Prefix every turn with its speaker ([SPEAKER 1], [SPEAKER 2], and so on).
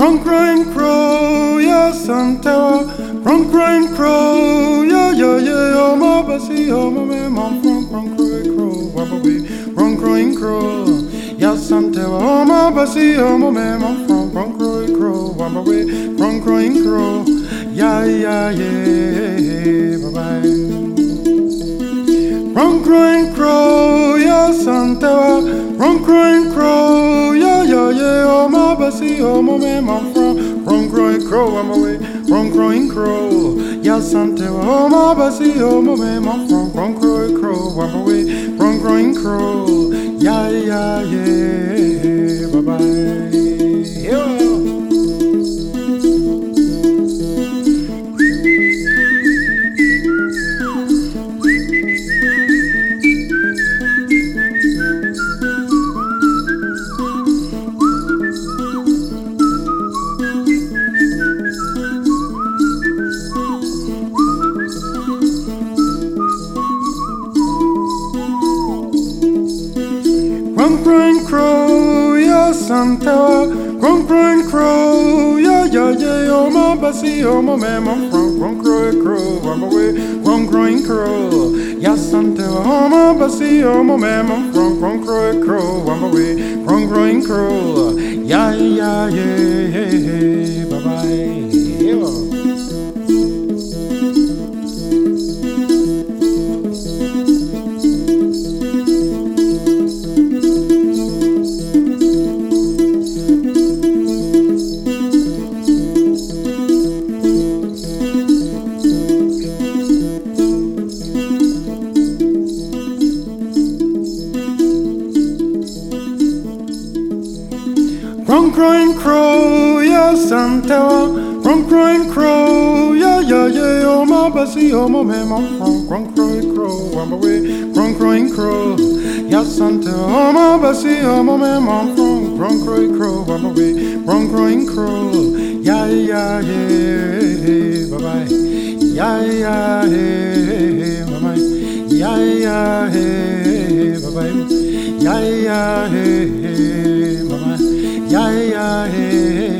[SPEAKER 1] From crying crow, ya Santa, from crying crow, ya ya ya, oh my bassy, oh my man, from from crying crow, we, from crying crow, ya Santa, oh my bassy, oh my man, from from crying crow, wabba we, from crying crow, ya ya yeah, bye bye. Bassy, oh my man, I'm from from crying crow, I'm away, from crying crow, ya Santa, oh my bassy, oh my man, I'm from from crying crow, I'm away, from crying crow, ya ya yeah, Crunk, crunk, crow, ya ya ya, oh my bassy, oh my man, my crunk, crunk, crow, crow, I'm away. Crunk, crunk, crow, oh my oh my man, my From crying crow, ya Santa. From crying crow, ya ya ya, oh my bassy, oh my from from crying crow, I'm away. From crying crow, ya Santa, oh my bassy, oh my from from crying crow, I'm away. From crying crow, ya ya yeah, bye bye. Ya ya yeah, bye bye. Ya ya yeah, bye bye. Yeah, bye bye yeah, yeah, yeah.